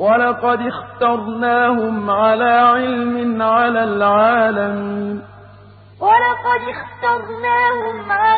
وَلَقَدِ اخْتَرْنَاهُمْ عَلَىٰ عِلْمٍ عَلَى الْعَالَمِينَ وَلَقَدِ اخْتَرْنَاهُمْ عَلَىٰ